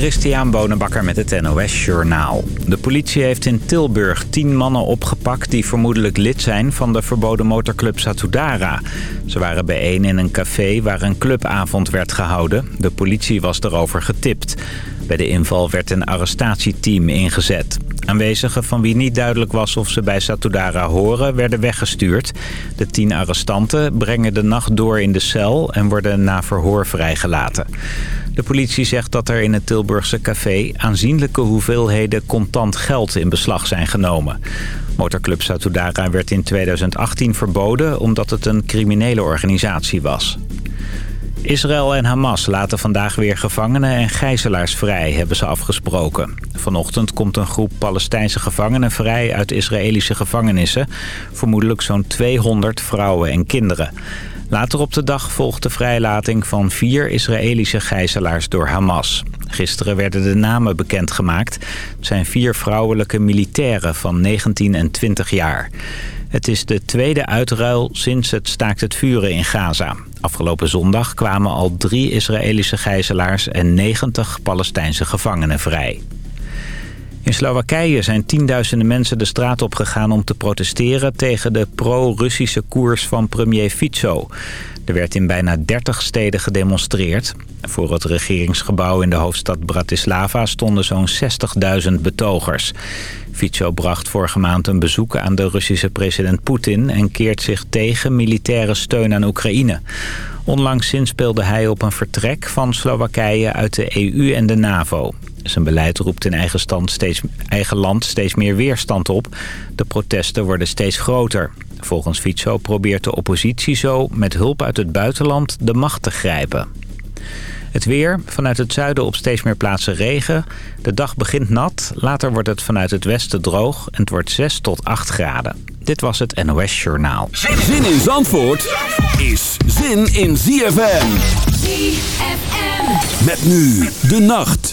Christian Bonenbakker met het NOS Journaal. De politie heeft in Tilburg tien mannen opgepakt... die vermoedelijk lid zijn van de verboden motorclub Satudara. Ze waren bijeen in een café waar een clubavond werd gehouden. De politie was erover getipt. Bij de inval werd een arrestatieteam ingezet. Aanwezigen van wie niet duidelijk was of ze bij Satudara horen... werden weggestuurd. De tien arrestanten brengen de nacht door in de cel... en worden na verhoor vrijgelaten. De politie zegt dat er in het Tilburgse café aanzienlijke hoeveelheden contant geld in beslag zijn genomen. Motorclub Satudara werd in 2018 verboden omdat het een criminele organisatie was. Israël en Hamas laten vandaag weer gevangenen en gijzelaars vrij, hebben ze afgesproken. Vanochtend komt een groep Palestijnse gevangenen vrij uit Israëlische gevangenissen. Vermoedelijk zo'n 200 vrouwen en kinderen. Later op de dag volgt de vrijlating van vier Israëlische gijzelaars door Hamas. Gisteren werden de namen bekendgemaakt. Het zijn vier vrouwelijke militairen van 19 en 20 jaar. Het is de tweede uitruil sinds het staakt het vuren in Gaza. Afgelopen zondag kwamen al drie Israëlische gijzelaars en 90 Palestijnse gevangenen vrij. In Slowakije zijn tienduizenden mensen de straat opgegaan om te protesteren tegen de pro-Russische koers van premier Fico. Er werd in bijna 30 steden gedemonstreerd. Voor het regeringsgebouw in de hoofdstad Bratislava stonden zo'n 60.000 betogers. Fico bracht vorige maand een bezoek aan de Russische president Poetin... en keert zich tegen militaire steun aan Oekraïne. Onlangs zinspeelde hij op een vertrek van Slowakije uit de EU en de NAVO. Zijn beleid roept in eigen, steeds, eigen land steeds meer weerstand op. De protesten worden steeds groter. Volgens Fico probeert de oppositie zo met hulp uit het buitenland de macht te grijpen. Het weer, vanuit het zuiden op steeds meer plaatsen regen. De dag begint nat, later wordt het vanuit het westen droog en het wordt 6 tot 8 graden. Dit was het NOS Journaal. Zin in Zandvoort is zin in ZFM. ZFM. Met nu de nacht.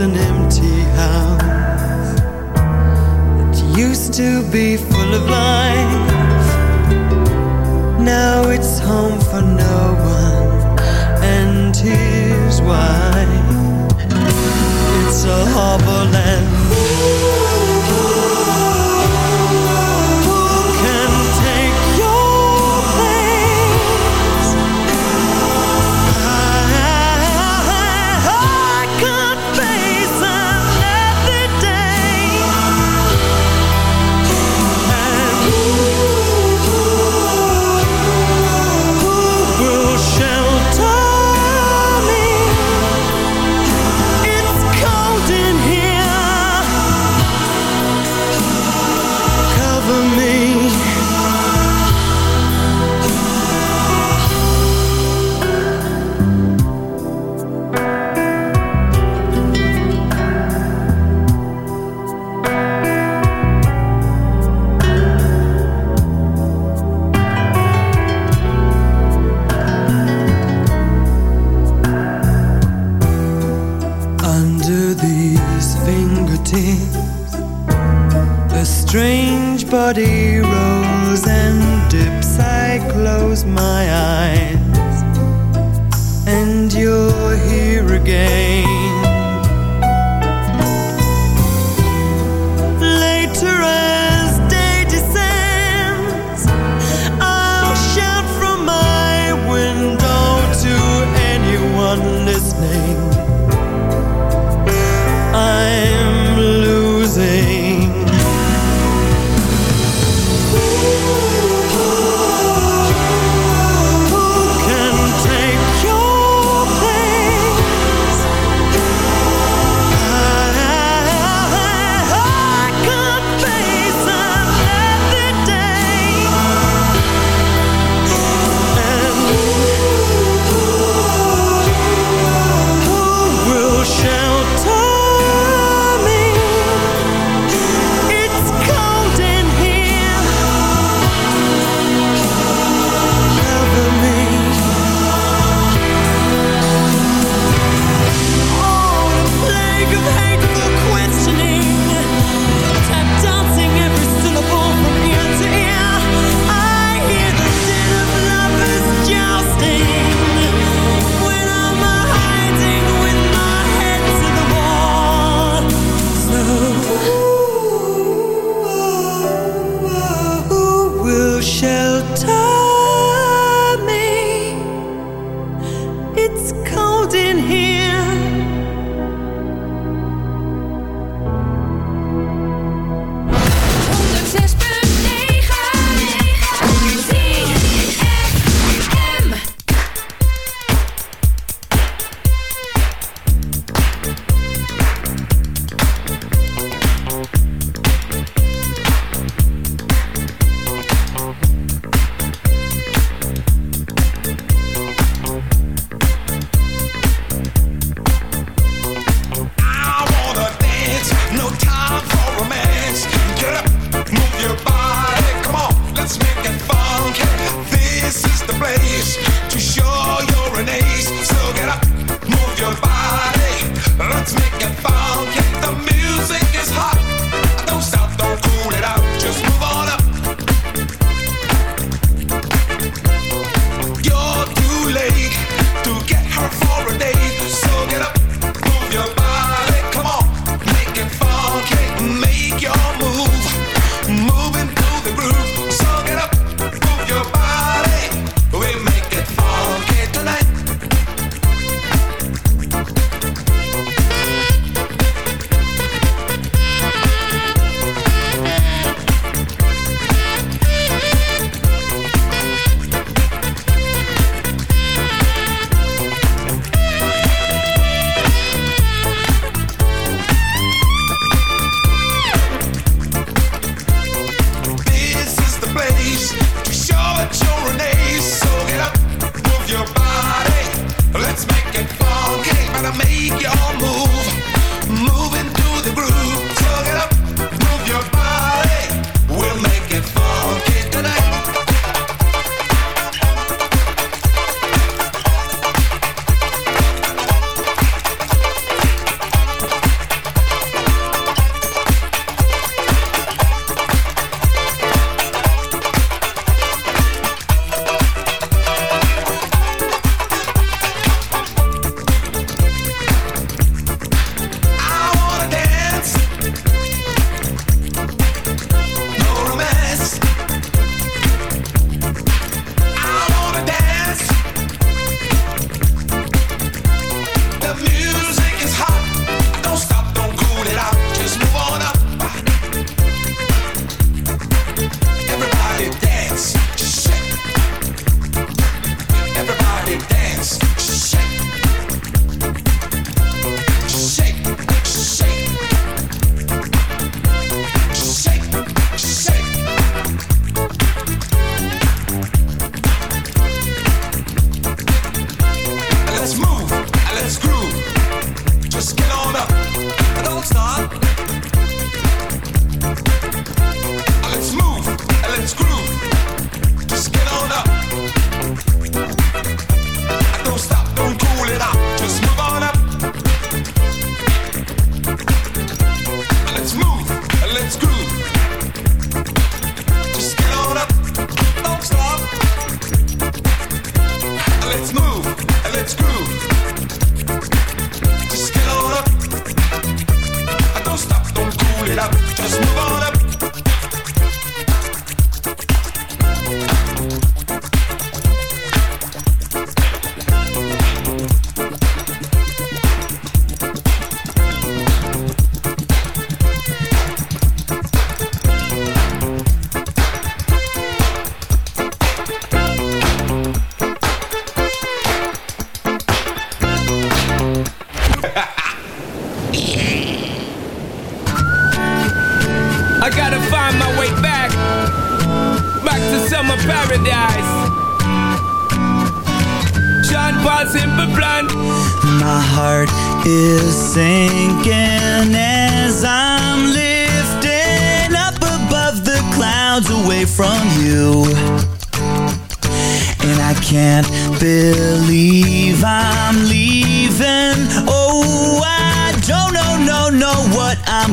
an empty house that used to be full of life. Now it's home for no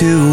to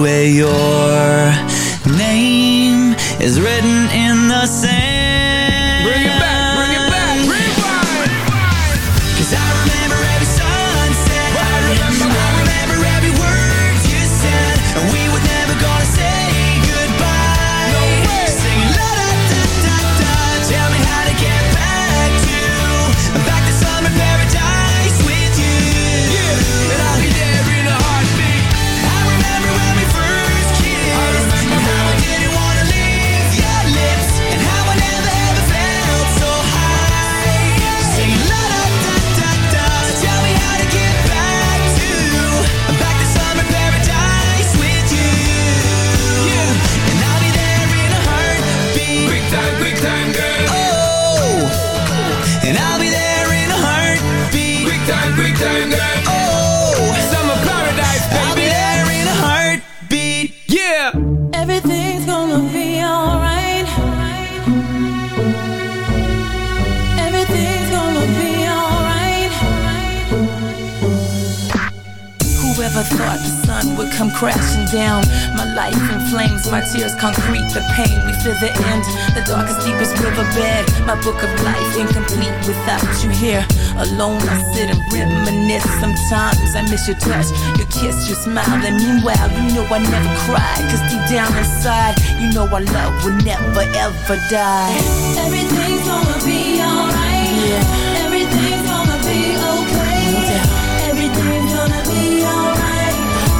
here. Alone I sit and reminisce. Sometimes I miss your touch, your kiss, your smile. And meanwhile, you know I never cry. Cause deep down inside, you know our love will never ever die. Everything's gonna be alright. Yeah. Everything's gonna be okay. Yeah. Everything's gonna be alright.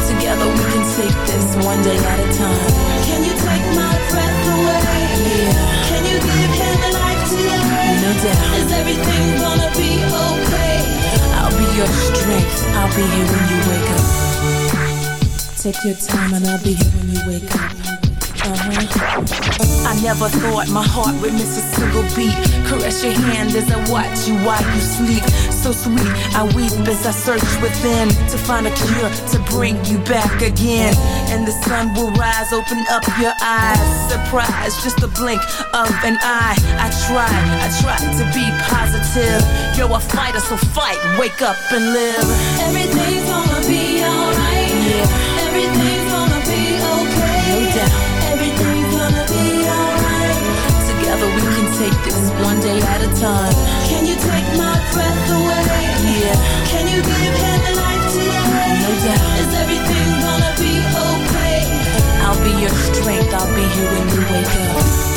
Together we can take this one day at a time. Can you take my breath away? Yeah. Can you give him life today? No doubt your strength. I'll be here when you wake up. Take your time and I'll be here when you wake up. Uh-huh. I never thought my heart would miss a single beat. Caress your hand as I watch you while you sleep. So sweet, I weep as I search within to find a cure to bring you back again. And the sun will rise, open up your eyes. Surprise, just a blink of an eye. I try, I try to be positive. You're a fighter, so fight, wake up and live. Everything's gonna be alright. Yeah. Everything's gonna be okay. No doubt. Everything's gonna be alright. Together we can take this one day at a time. Can you take my breath away? Yeah, Can you give him life today? no doubt. Is everything your strength. I'll be here when you wake up.